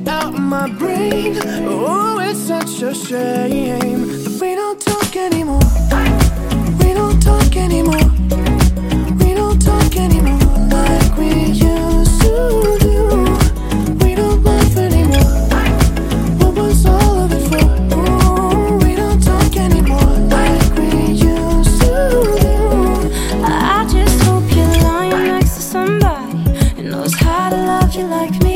you out of my brain. Oh, it's such a shame that we don't talk anymore. We don't talk anymore. We don't talk anymore like we used to do. We don't laugh anymore. What was all of it for? Ooh, we don't talk anymore like we used to do. I just hope you're lying next to somebody who knows how to love you like me.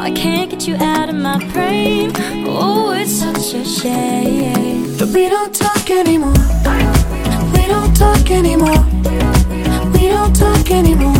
Now I can't get you out of my brain. Oh, it's such a shame. That we don't talk anymore. We don't talk anymore. We don't talk anymore